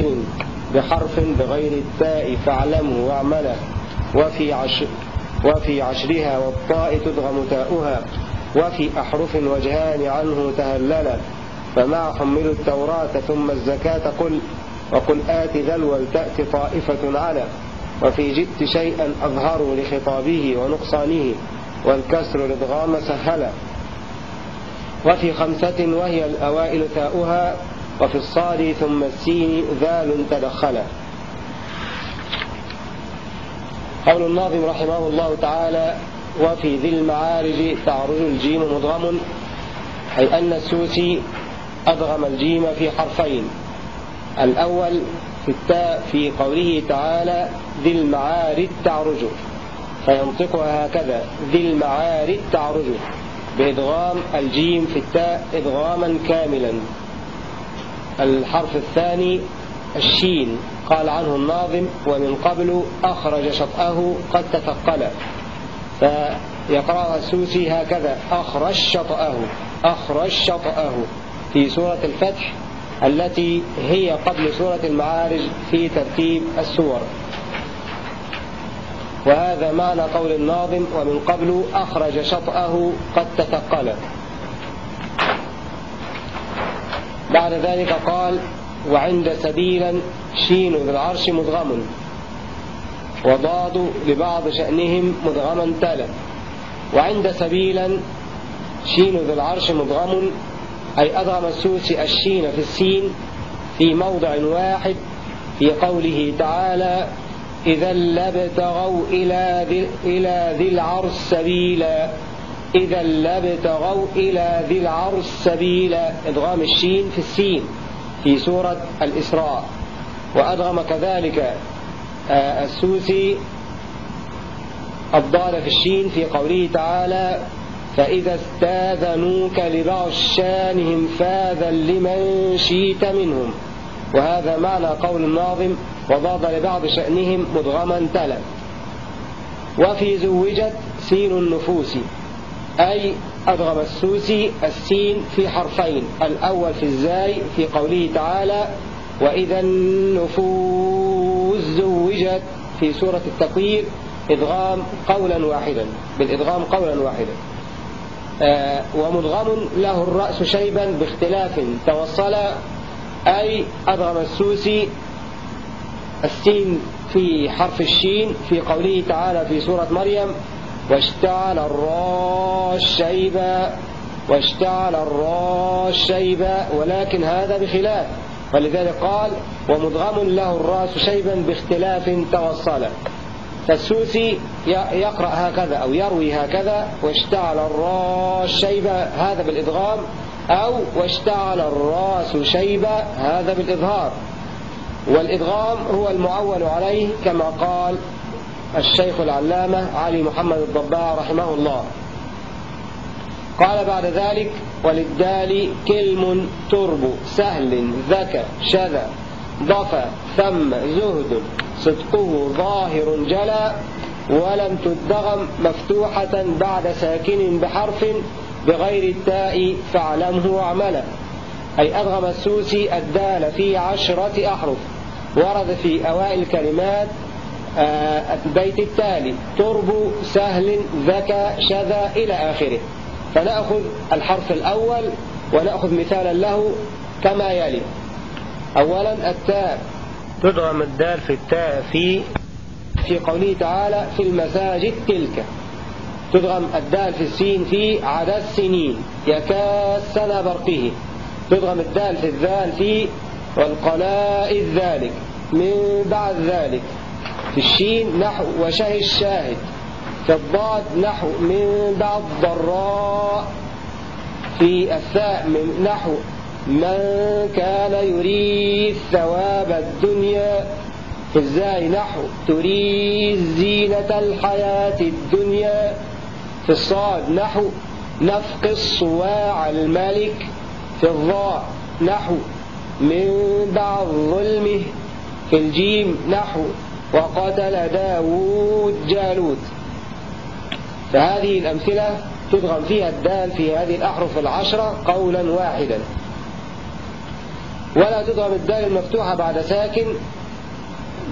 ساكن بحرف بغير التاء فاعلمه واعمله وفي, عشر وفي عشرها والطاء تدغم تاؤها. وفي أحرف وجهان عنه تهللا. فمع حملوا التوراة ثم الزكاة قل وقل آت ذل ولتأت طائفة على. وفي جئت شيئا أظهروا لخطابه ونقصانه والكسر الإدغام سهلا. وفي خمسة وهي الأوائل تاؤها وفي الصاد ثم السين ذال تدخلا قول الناظم رحمه الله تعالى وفي ذي المعارج تعرج الجيم مدغم أي أن السوسي أدغم الجيم في حرفين. الأول في التاء في قوله تعالى ذي المعارج تعرج فينطقها هكذا ذي المعارج تعرج بإدغام الجيم في التاء إدغاما كاملا. الحرف الثاني الشين. قال عنه الناظم ومن قبل أخرج شطأه قد تثقل. فيقرأها السوسي هكذا أخرج شطأه أخرج شطأه. في سورة الفتح التي هي قبل سورة المعارج في ترتيب السور. وهذا معنى قول الناظم ومن قبل أخرج شطأه قد تثقل. بعد ذلك قال وعند سبيلا شين ذي العرش مدغم وضاد لبعض شأنهم مدغما تالا. وعند سبيلا شين ذي العرش مدغم أي أدغم السوسي الشين في السين في موضع واحد في قوله تعالى إذا لابتغوا إلى إلى ذي العرش سبيلا إذا لابتغوا إلى ذي العرش سبيلا إدغام الشين في السين في سورة الإسراء. وأدغم كذلك آه، السوسي الضال في الشين في قوله تعالى فإذا استاذنوك لبعض شانهم فاذا لمن شيت منهم وهذا معنى قول الناظم وضاد لبعض شأنهم مدغما تلا وفي زوجت سين النفوس. أي أدغم السوسي السين في حرفين الأول في الزاي في قوله تعالى وإذا النفوس زوجت في سورة التطير إدغام قولا واحدا بالإدغام قولا واحدا. آه ومدغم له الرأس شيبا باختلاف توصل أي أدغم السوسي السين في حرف الشين في قوله تعالى في سورة مريم واشتعل الراس شيبا واشتعل الراس شيبا ولكن هذا بخلاف. ولذلك قال ومدغم له الراس شيبا باختلاف توصل. فالسوسي يقرأ هكذا أو يروي هكذا واشتعل الراس شيبا هذا بالإدغام أو واشتعل الراس شيبا هذا بالإظهار. والإدغام هو المعول عليه كما قال الشيخ العلامة علي محمد الضباع رحمه الله. قال بعد ذلك وللدال كلم ترب سهل ذكى شذا ضفى ثم زهد صدقه ظاهر جلا ولم تدغم مفتوحة بعد ساكن بحرف بغير التاء فاعلمه واعمله أي أدغم السوسي الدال في عشرة أحرف ورد في أوائل الكلمات البيت التالي ترب سهل ذكى شذا إلى آخره. فنأخذ الحرف الأول ونأخذ مثالا له كما يلي. أولا التاء. تدغم الدال في التاء في في قوله تعالى في المساجد تلك. تدغم الدال في السين في عدد السنين يكاد سنة برقه تدغم الدال في الذال في والقلاء ذلك من بعد ذلك. في الشين نحو وشه الشاهد في الضاد نحو من بعد ضراء في الثاء من نحو من كان يريد ثواب الدنيا في الزاي نحو تريد زينة الحياة الدنيا في الصاد نحو نفق الصواع الملك في الضاء نحو من بعد ظلمه في الجيم نحو وقتل داود جالوت. فهذه الأمثلة تدغم فيها الدال في هذه الأحرف العشرة قولا واحدا. ولا تضرب الدال المفتوحة بعد ساكن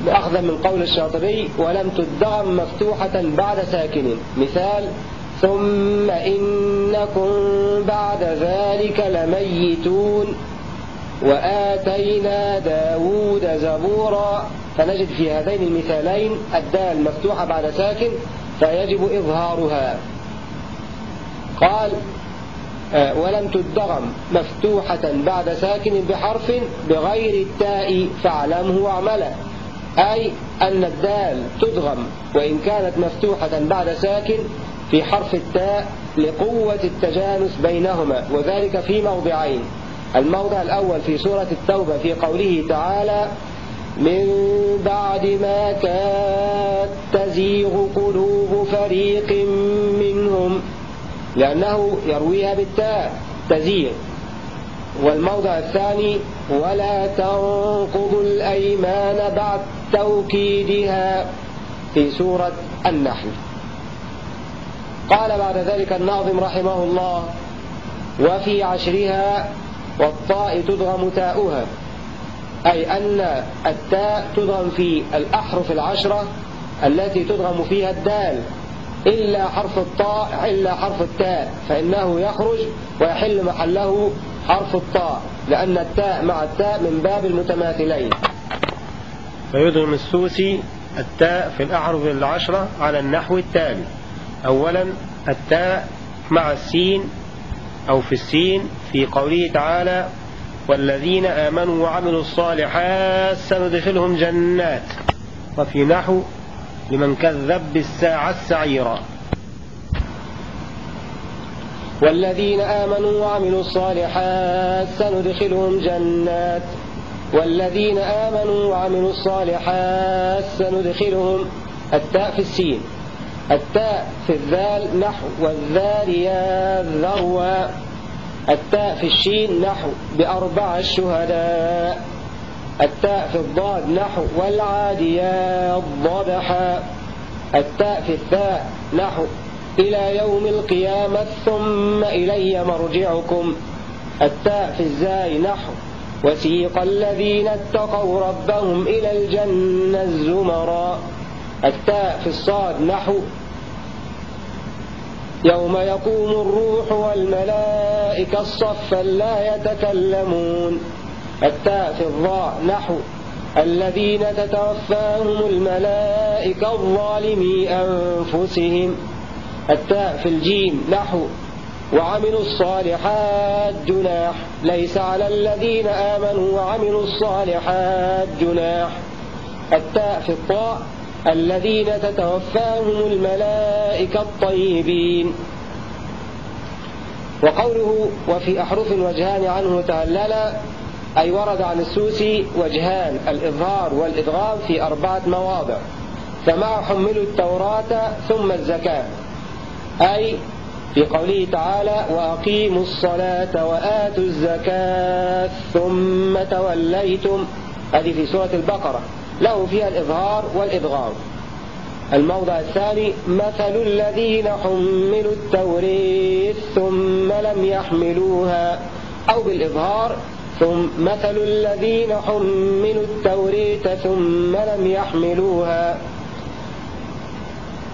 أخذا من قول الشاطبي ولم تدغم مفتوحة بعد ساكن مثال ثم إنكم بعد ذلك لميتون وآتينا داود زبورا فنجد في هذين المثالين الدال مفتوحة بعد ساكن فيجب إظهارها. قال آه، ولم تدغم مفتوحة بعد ساكن بحرف بغير التاء فاعلمه واعمله أي أن الدال تدغم وإن كانت مفتوحة بعد ساكن في حرف التاء لقوة التجانس بينهما وذلك في موضعين. الموضع الأول في سورة التوبة في قوله تعالى من بعد ما كانت تزيغ قلوب فريق منهم لأنه يرويها بالتاء تزيغ. والموضع الثاني ولا تنقضوا الأيمان بعد توكيدها في سورة النحل. قال بعد ذلك الناظم رحمه الله وفي عشرها والطاء تضغم تاؤها. أي أن التاء تضغم في الأحرف العشرة التي تضغم فيها الدال إلا حرف الطاء إلا حرف التاء فإنه يخرج ويحل محله حرف الطاء لأن التاء مع التاء من باب المتماثلين. فيضغم السوسي التاء في الأحرف العشرة على النحو التالي. أولا التاء مع السين أو في السين في قوله تعالى والذين آمنوا وعملوا الصالحات سندخلهم جنات. وفي نحو لمن كذب بالساعة السعيرة والذين آمنوا وعملوا الصالحات سندخلهم جنات. والذين آمنوا وعملوا الصالحات سندخلهم التاء في السين. التاء في الذال نحو والذاريات ذروا التاء في الشين نحو بأربع الشهداء. التاء في الضاد نحو والعاديات ضبحا. التاء في الثاء نحو إلى يوم القيامة ثم إلي مرجعكم. التاء في الزاي نحو وسيق الذين اتقوا ربهم إلى الجنة الزمرا. التاء في الصاد نحو يوم يقوم الروح والملائكة صفا لا يتكلمون. التاء في الضاء نحو. الذين تتوفاهم الملائكة الظالمي أنفسهم. التاء في الجيم نحو. وعملوا الصالحات جناح. ليس على الذين آمنوا وعملوا الصالحات جناح. التاء في الطاء الذين تتوفاهم الملائكة الطيبين. وقوله وفي أحرف وجهان عنه تهللا أي ورد عن السوسي وجهان الإظهار والإدغام في أربعة مواضع. فمع حملوا التوراة ثم الزكاة. أي في قوله تعالى وأقيموا الصلاة وآتوا الزكاة ثم توليتم. هذه في سورة البقرة. له فيها الإظهار والإدغام الموضع الثاني مثل الذين حملوا التوريث ثم لم يحملوها أو بالإظهار ثم مثل الذين حملوا التوراة ثم لم يحملوها.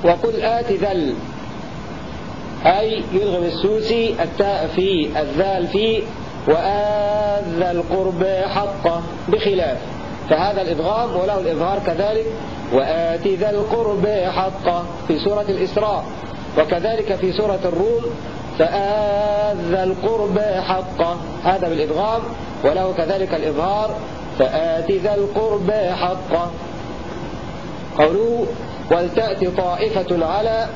وقل آت ذا ال أي يدغم السوسي التاء في الذال في وآت ذا القربى حقه بخلاف. فهذا الإدغام وله الإظهار كذلك وآت ذا القربى حقه في سورة الإسراء وكذلك في سورة الروم فآت ذا القرب حقه. هذا بالإدغام وله كذلك الإظهار فآت ذا القرب حقه. قوله ولتأتي طائفة على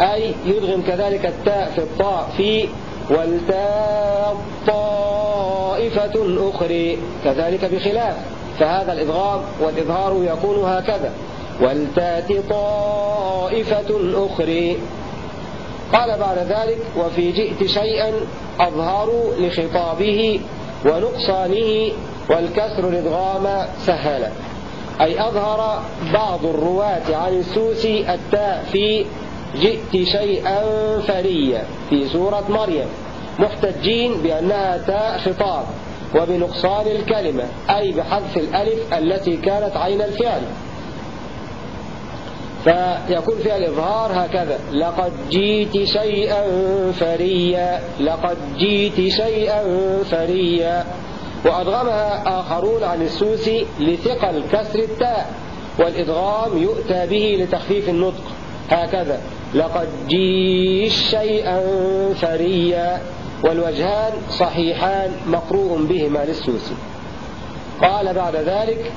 أي يدغم كذلك التاء في الطاء في ولتاء طائفة أخرى كذلك بخلاف. فهذا الإدغام والإظهار يكون هكذا. ولتات طائفة أخرى. قال بعد ذلك وفي جئت شيئا أظهروا لخطابه ونقصانه والكسر الإدغام سهل أي أظهر بعض الرواة عن السوسي التاء في جئت شيئا فريا في سورة مريم. محتجين بأنها تاء خطاب. وبنقصان الكلمة أي بحذف الألف التي كانت عين الفعل. فيكون فيها الإظهار هكذا لقد جيت شيئا فريا لقد جيت شيئا فريا. وأدغمها آخرون عن السوسي لثقل كسر التاء والإدغام يؤتى به لتخفيف النطق. هكذا لقد جيت شيئا فريا. والوجهان صحيحان مقروء بهما للسوسي. قال بعد ذلك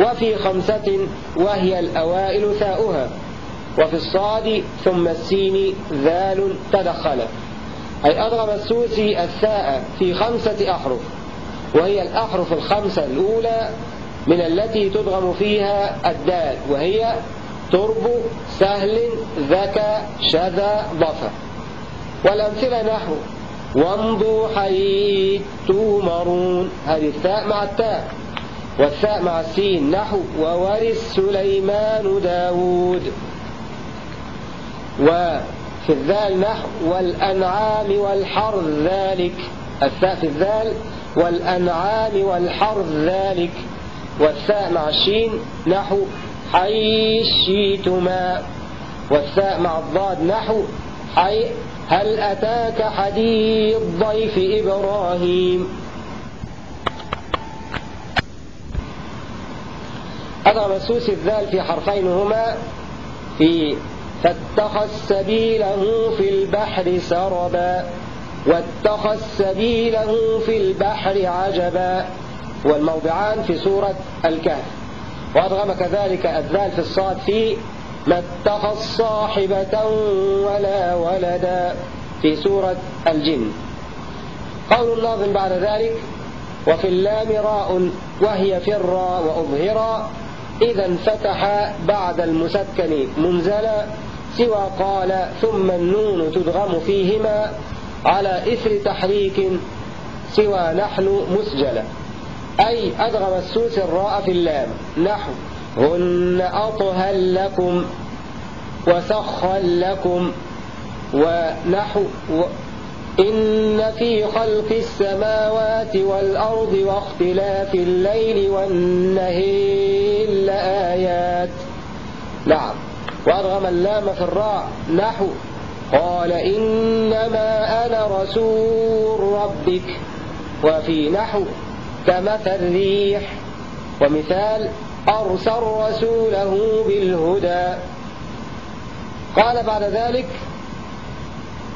وفي خمسة وهي الأوائل ثاؤها وفي الصاد ثم السين ذال تدخل. أي أضرب السوسي الثاء في خمسة أحرف وهي الأحرف الخمسة الأولى من التي تدغم فيها الدال وهي ترب سهل ذكى شذا ضفى. والأمثلة نحو وامضوا حيث تؤمرون. هذه الثاء مع التاء والثاء مع السين نحو وورث سليمان داود. وفي الذال نحو والأنعام والحرث ذلك. الثاء في الذال والأنعام والحرث ذلك. والثاء مع الشين نحو حي شيتما والثاء مع الضاد نحو حي هل أتاك حديث ضيف إبراهيم؟ أضرب السوس الذال في حرفين هما في فاتخذ سبيله في البحر سربا واتخذ سبيله في البحر عجبا والموضعان في سورة الكهف. وأضغم كذلك الذال في الصاد في ما اتخذ صاحبة ولا ولدا في سورة الجن. قول الناظم بعد ذلك وفي اللام راء وهي في الراء وأظهرا إذا انفتح بعد المسكن منزلا سوى قال ثم النون تدغم فيهما على إثر تحريك سوى نحن مسجلا. أي أدغم السوس الراء في اللام نحو. هن أطهل لكم وسخا لكم ونحو إن في خلق السماوات والأرض واختلاف الليل والنهير لآيات. نعم. وأرغم اللام في الراء. نحو. قال إنما أنا رسول ربك. وفي نحو. كمثل ريح. ومثال أرسل رسوله بالهدى. قال بعد ذلك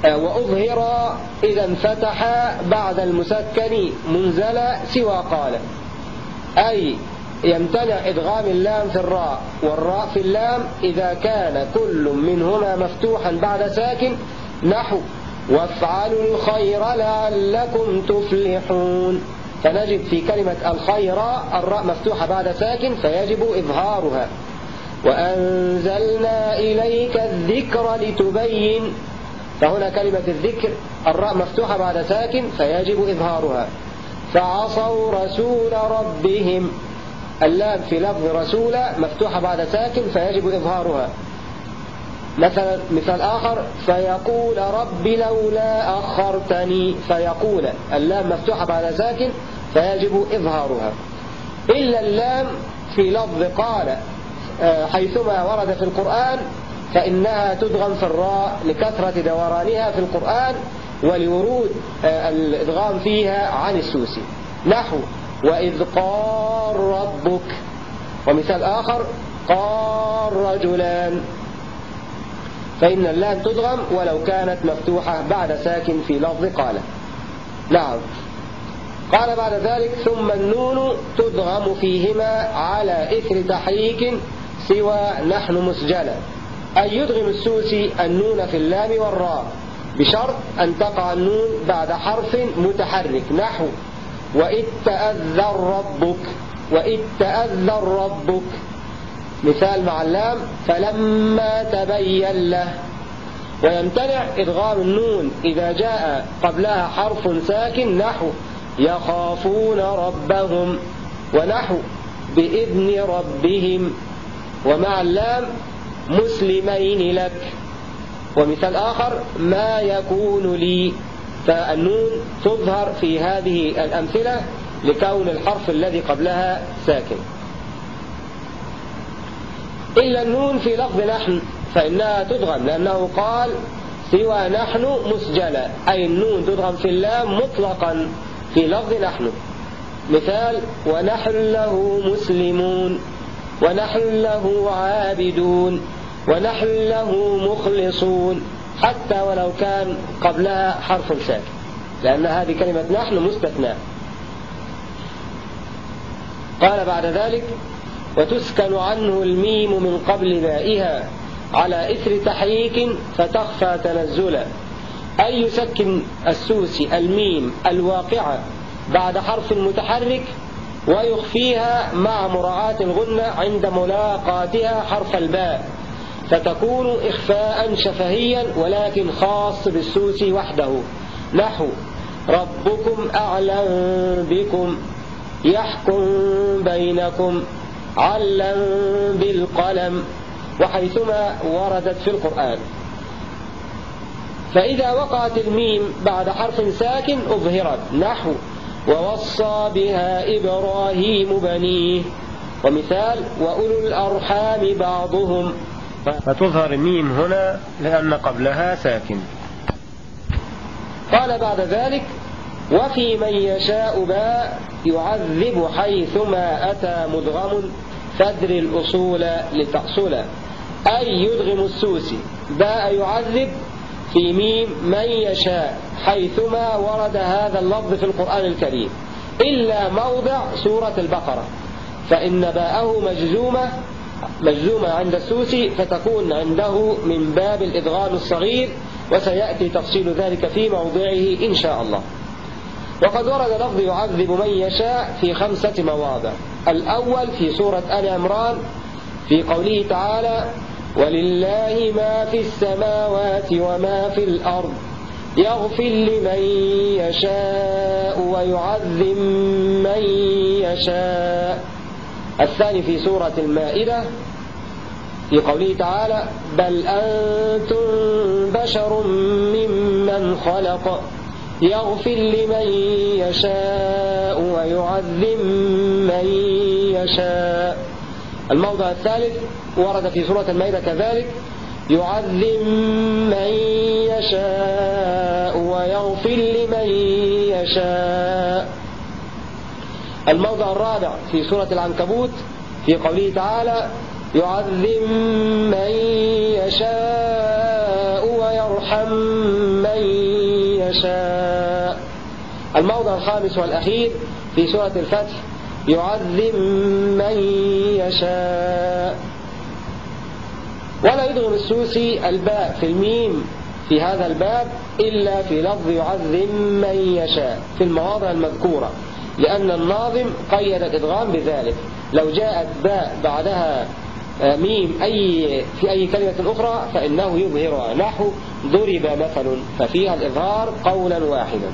وأظهر إذا انفتح بعد المسكن منزل سوى قال. أي يمتنع إدغام اللام في الراء والراء في اللام إذا كان كل منهما مفتوحا بعد ساكن. نحو وافعلوا الخير لعلكم تفلحون. فنجد في كلمة الخير الراء مفتوحة بعد ساكن فيجب إظهارها. وأنزلنا إليك الذكر لتبين. فهنا كلمة الذكر الراء مفتوحة بعد ساكن فيجب إظهارها. فعصوا رسول ربهم. اللام في لفظ رسول مفتوحة بعد ساكن فيجب إظهارها. مثلا مثال آخر فيقول رب لولا أخرتني. فيقول اللام مفتوحة بعد ساكن فيجب إظهارها. إلا اللام في لفظ قال آه، حيثما ورد في القرآن فإنها تدغم في الراء لكثرة دورانها في القرآن ولورود آه، الإدغام فيها عن السوسي. نحو وإذ قال ربك. ومثال آخر قال رجلان. فإن اللام تدغم ولو كانت مفتوحة بعد ساكن في لفظ قال. نعم. قال بعد ذلك ثم النون تدغم فيهما على إثر تحريك سوى نحن مسجلا. أن يدغم السوسي النون في اللام والراء بشرط أن تقع النون بعد حرف متحرك نحو. وإذ تأذن ربك وإذ تأذن ربك. مثال مع اللام فلما تبين له. ويمتنع إدغام النون إذا جاء قبلها حرف ساكن نحو. يخافون ربهم ونحو بإذن ربهم ومع اللام مسلمين لك. ومثال آخر ما يكون لي فالنون تظهر في هذه الأمثلة لكون الحرف الذي قبلها ساكن. إلا النون في لفظ نحن فإنها تدغم لأنه قال سوى نحن مسجلة أي النون تدغم في اللام مطلقا. في لفظ نحن. مثال ونحن له مسلمون ونحن له عابدون ونحن له مخلصون حتى ولو كان قبلها حرف ساكن لأن هذه كلمة نحن مستثنى قال بعد ذلك وتسكن عنه الميم من قبل بائها على إثر تحريك فتخفى تنزلا. أي يسكن السوسي الميم الواقعة بعد حرف متحرك ويخفيها مع مراعاة الغنة عند ملاقاتها حرف الباء فتكون إخفاء شفهيا ولكن خاص بالسوسي وحده. نحو ربكم أعلم بكم يحكم بينكم علم بالقلم وحيثما وردت في القرآن. فإذا وقعت الميم بعد حرف ساكن أظهرت نحو ووصى بها إبراهيم بنيه. ومثال وأولو الأرحام بعضهم. فتظهر الميم هنا لأن قبلها ساكن. قال بعد ذلك وفي من يشاء باء يعذب حيثما أتى مدغم فدر الأصول لتحصل. أي يدغم السوسي. باء يعذب في ميم من يشاء حيثما ورد هذا اللفظ في القرآن الكريم. إلا موضع سورة البقرة. فإن باءه مجزومة مجزومة عند السوسي فتكون عنده من باب الإدغام الصغير وسيأتي تفصيل ذلك في موضعه إن شاء الله. وقد ورد لفظ يعذب من يشاء في خمسة مواضع. الأول في سورة آل عمران في قوله تعالى ولله ما في السماوات وما في الأرض يغفر لمن يشاء ويعذب من يشاء. الثاني في سورة المائدة في قوله تعالى بل أنتم بشر ممن خلق يغفر لمن يشاء ويعذب من يشاء. الموضع الثالث ورد في سورة المائدة كذلك يعذب من يشاء ويغفر لمن يشاء. الموضع الرابع في سورة العنكبوت في قوله تعالى يعذب من يشاء ويرحم من يشاء. الموضع الخامس والأخير في سورة الفتح يعذب من يشاء. ولا يدغم السوسي الباء في الميم في هذا الباب إلا في لفظ يعذب من يشاء في المواضع المذكورة لأن الناظم قيد الإدغام بذلك. لو جاءت باء بعدها آه، ميم أي في أي كلمة أخرى فإنه يظهرها نحو ضرب مثل ففيها الإظهار قولا واحدا.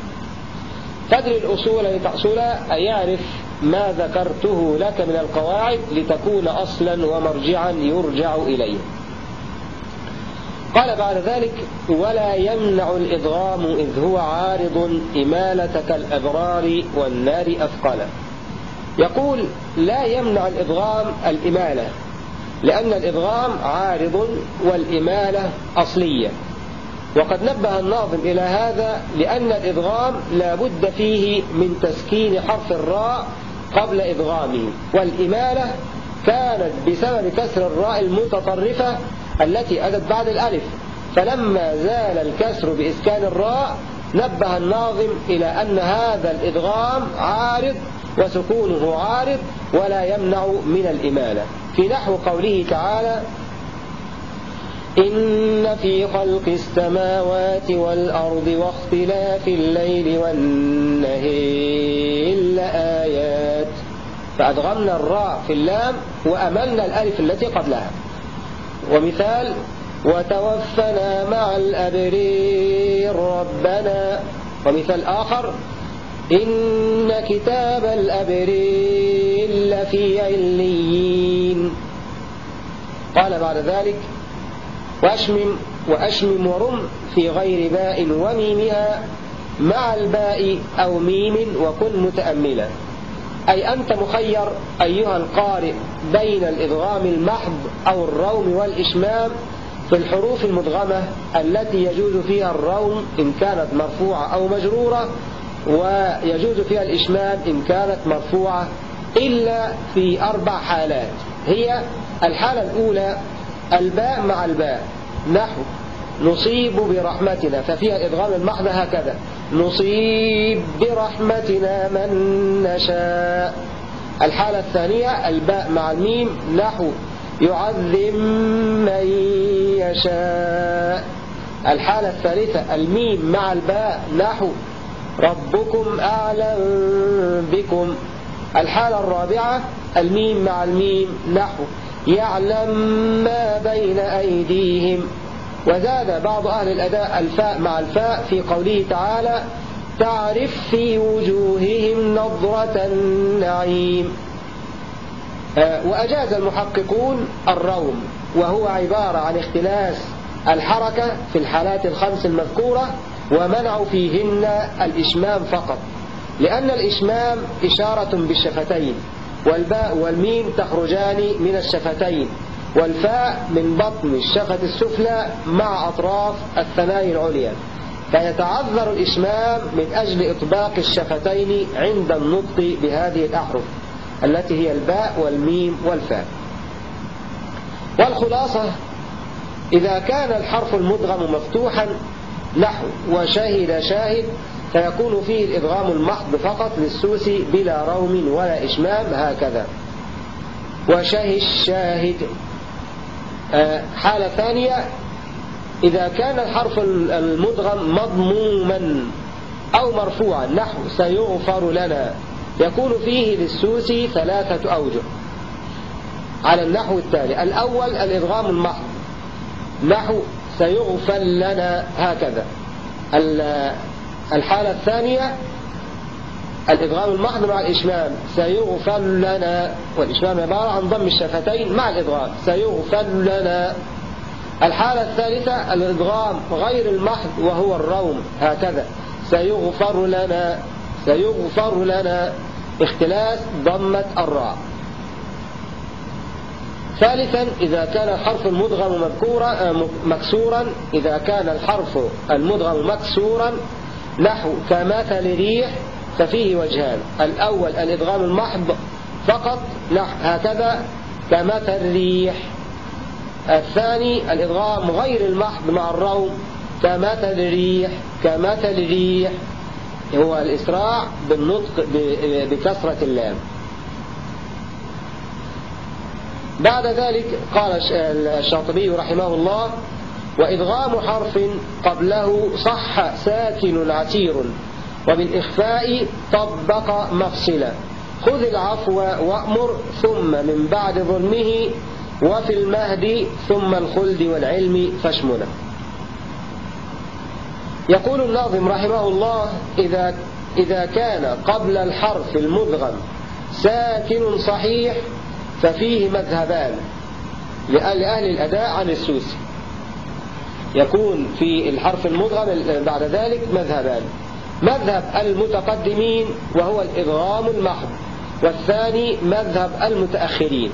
تدري الأصول لتأصل أي يعرف ما ذكرته لك من القواعد لتكون أصلا ومرجعا يرجع إليه. قال بعد ذلك ولا يمنع الإضغام إذ هو عارض إمالة كالأبرار والنار أثقلا يقول لا يمنع الإضغام الإمالة لأن الإضغام عارض والإمالة أصلية. وقد نبه الناظم إلى هذا لأن الإضغام لا بد فيه من تسكين حرف الراء قبل إضغامه والإمالة كانت بسبب كسر الراء المتطرفة التي أتت بعد الألف. فلما زال الكسر بإسكان الراء نبه الناظم إلى أن هذا الإدغام عارض وسكونه عارض ولا يمنع من الإمالة. في نحو قوله تعالى إن في خلق السماوات والأرض واختلاف الليل والنهير لآيات. فأدغمنا الراء في اللام وأملنا الألف التي قبلها. ومثال وتوفنا مع الأبرير ربنا. ومثال آخر إن كتاب الأبرير لفي عليين. قال بعد ذلك وأشمم وأشمم ورم في غير باء وميمها مع الباء أو ميم وكن متأملا. أي أنت مخير أيها القارئ بين الإدغام المحض أو الروم والإشمام في الحروف المدغمة التي يجوز فيها الروم إن كانت مرفوعة أو مجرورة ويجوز فيها الإشمام إن كانت مرفوعة إلا في أربع حالات. هي الحالة الأولى الباء مع الباء. نحو نصيب برحمتنا ففيها الإدغام المحض هكذا نصيب برحمتنا من نشاء. الحالة الثانية الباء مع الميم. نحو يعذب من يشاء. الحالة الثالثة الميم مع الباء نحو. ربكم أعلم بكم. الحالة الرابعة الميم مع الميم نحو. يعلم ما بين أيديهم. وزاد بعض أهل الأداء الفاء مع الفاء في قوله تعالى تعرف في وجوههم نظرة النعيم. وأجاز المحققون الروم وهو عبارة عن اختلاس الحركة في الحالات الخمس المذكورة ومنعوا فيهن الإشمام فقط. لأن الإشمام إشارة بالشفتين والباء والميم تخرجان من الشفتين والفاء من بطن الشفة السفلى مع أطراف الثنايا العليا. فيتعذر الإشمام من أجل إطباق الشفتين عند النطق بهذه الأحرف. التي هي الباء والميم والفاء. والخلاصة إذا كان الحرف المدغم مفتوحا نحو وشهد شاهد فيكون فيه الإدغام المحض فقط للسوسي بلا روم ولا إشمام هكذا. وشه الشاهد آه، حالة ثانية إذا كان الحرف المدغم مضموما أو مرفوعا نحو سيغفر لنا. يكون فيه للسوسي ثلاثة أوجه. على النحو التالي الأول الإدغام المحض. نحو سيغفر لنا هكذا. الحالة الثانية الإدغام المحض مع الإشمام. سيغفر لنا والإشمام عبارة عن ضم الشفتين مع الإدغام سيغفر لنا. الحالة الثالثة الإدغام غير المحض وهو الروم. هكذا. سيغفر لنا. سيغفر لنا. اختلاس ضمة الراء. ثالثا إذا كان الحرف المدغم مذكورا آه، مكسورا إذا كان الحرف المدغم مكسورا نحو كمثل ريح ففيه وجهان. الأول الإدغام المحض فقط نحو هكذا كمثل ريح. الثاني الإدغام غير المحض مع الروم كمثل ريح كمثل ريح. هو الإسراع بالنطق بكسرة اللام. بعد ذلك قال الشاطبي رحمه الله وإدغام حرف قبله صح ساكن عسير وبالإخفاء طبق مفصلا خذ العفو وأمر ثم من بعد ظلمه وفي المهد ثم الخلد والعلم فاشمله. يقول الناظم رحمه الله إذا, إذا كان قبل الحرف المدغم ساكن صحيح ففيه مذهبان لأهل الأداء عن السوسي. يكون في الحرف المدغم بعد ذلك مذهبان. مذهب المتقدمين وهو الإدغام المحض والثاني مذهب المتأخرين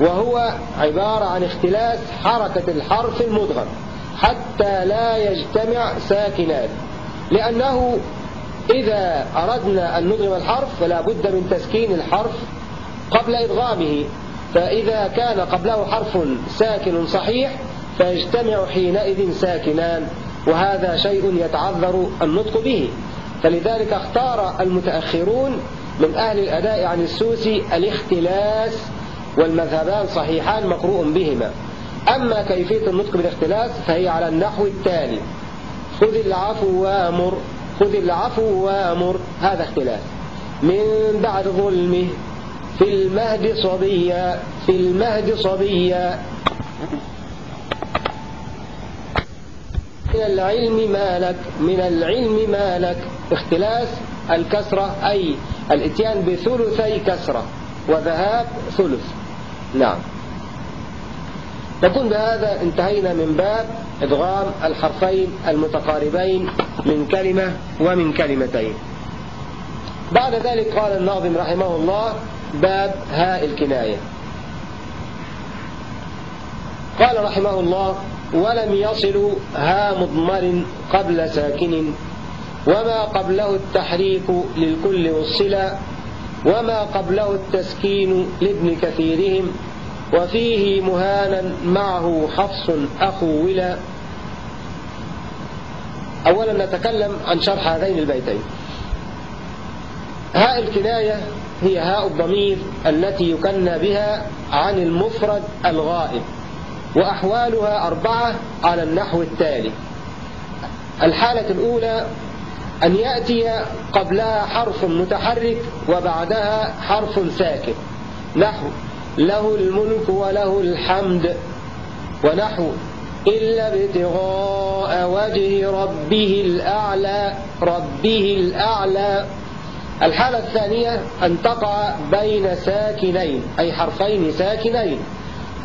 وهو عبارة عن اختلاس حركة الحرف المدغم حتى لا يجتمع ساكنان. لأنه إذا أردنا أن ندغم الحرف فلا بد من تسكين الحرف قبل إدغامه فإذا كان قبله حرف ساكن صحيح فيجتمع حينئذ ساكنان وهذا شيء يتعذر النطق به. فلذلك اختار المتأخرون من أهل الأداء عن السوسي الاختلاس والمذهبان صحيحان مقروء بهما. أما كيفية النطق بالاختلاس فهي على النحو التالي. خذ العفو وأمر خذ العفو وأمر هذا اختلاس. من بعد ظلمه في المهد صبيا في المهد صبيا. من العلم ما لك من العلم ما لك. اختلاس الكسرة أي الإتيان بثلثي كسرة وذهاب ثلث. نعم. نكون بهذا انتهينا من باب إدغام الحرفين المتقاربين من كلمة ومن كلمتين. بعد ذلك قال الناظم رحمه الله باب هاء الكناية. قال رحمه الله ولم يصل ها مضمر قبل ساكن وما قبله التحريك للكل والصلة وما قبله التسكين لابن كثيرهم وفيه مهانا معه حفص أخو ولا أولا نتكلم عن شرح هذين البيتين. هاء الكناية هي هاء الضمير التي يكنى بها عن المفرد الغائب وأحوالها أربعة على النحو التالي. الحالة الأولى أن يأتي قبلها حرف متحرك وبعدها حرف ساكن. نحو. له الملك وله الحمد ونحو إلا ابتغاء وجه ربه الأعلى ربه الأعلى. الحالة الثانية أن تقع بين ساكنين أي حرفين ساكنين.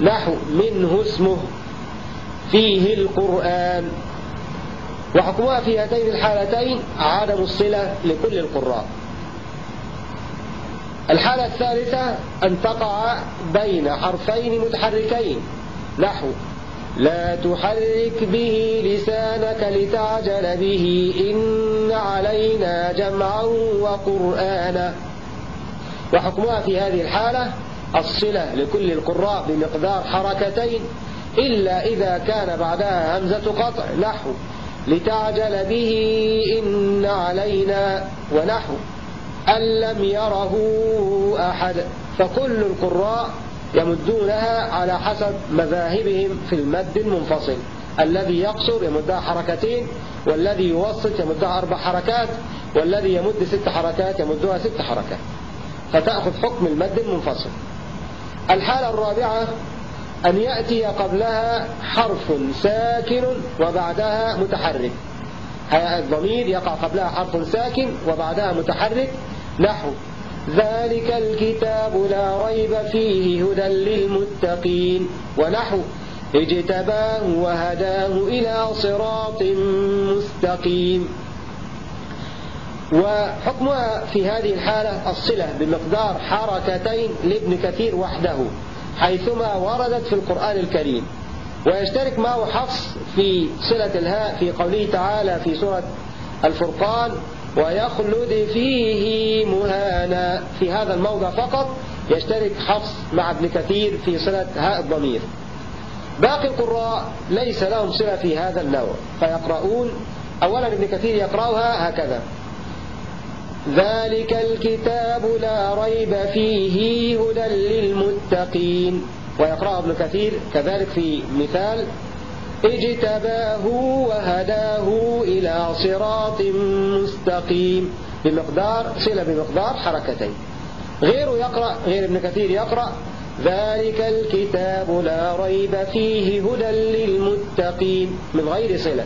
نحو منه اسمه. فيه القرآن. وحكمها في هاتين الحالتين عدم الصلة لكل القراء. الحالة الثالثة أن تقع بين حرفين متحركين. نحو لا تحرك به لسانك لتعجل به. إن علينا جمعا وقرآنا. وحكمها في هذه الحالة الصلة لكل القراء بمقدار حركتين إلا إذا كان بعدها همزة قطع. نحو لتعجل به إن علينا. ونحو أن لم يره أحد. فكل القراء يمدونها على حسب مذاهبهم في المد المنفصل. الذي يقصر يمدها حركتين والذي يوسط يمدها أربع حركات والذي يمد ست حركات يمدها ست حركات. فتأخذ حكم المد المنفصل. الحالة الرابعة أن يأتي قبلها حرف ساكن وبعدها متحرك. الضمير يقع قبلها حرف ساكن وبعدها متحرك. نحو ذلك الكتاب لا ريب فيه هدى للمتقين ونحو اجتباه وهداه إلى صراط مستقيم. وحكمها في هذه الحالة الصلة بمقدار حركتين لابن كثير وحده حيثما وردت في القرآن الكريم. ويشترك معه حفص في صلة الهاء في قوله تعالى في سورة الفرقان ويخلد فيه مهانا. في هذا الموضع فقط يشترك حفص مع ابن كثير في صلة هاء الضمير. باقي القراء ليس لهم صلة في هذا النوع فيقرؤون. أولا ابن كثير يقرأها هكذا. ذلك الكتاب لا ريب فيه هدى للمتقين. ويقرأ ابن كثير كذلك في مثال اجتباه وهداه إلى صراط مستقيم بمقدار صلة بمقدار حركتين. غيره يقرأ غير ابن كثير يقرأ ذلك الكتاب لا ريب فيه هدى للمتقين من غير صلة.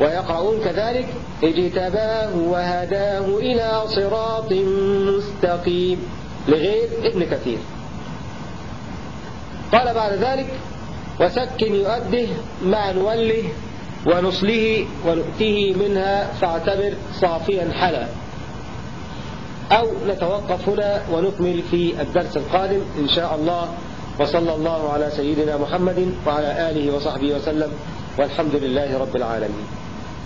ويقرؤون كذلك اجتباه وهداه إلى صراط مستقيم لغير ابن كثير. قال بعد ذلك وسكن يؤده مع نوله ونصله ونؤته منها فاعتبر صافيا حلا. أو نتوقف هنا ونكمل في الدرس القادم إن شاء الله. وصلى الله على سيدنا محمد وعلى آله وصحبه وسلم. والحمد لله رب العالمين.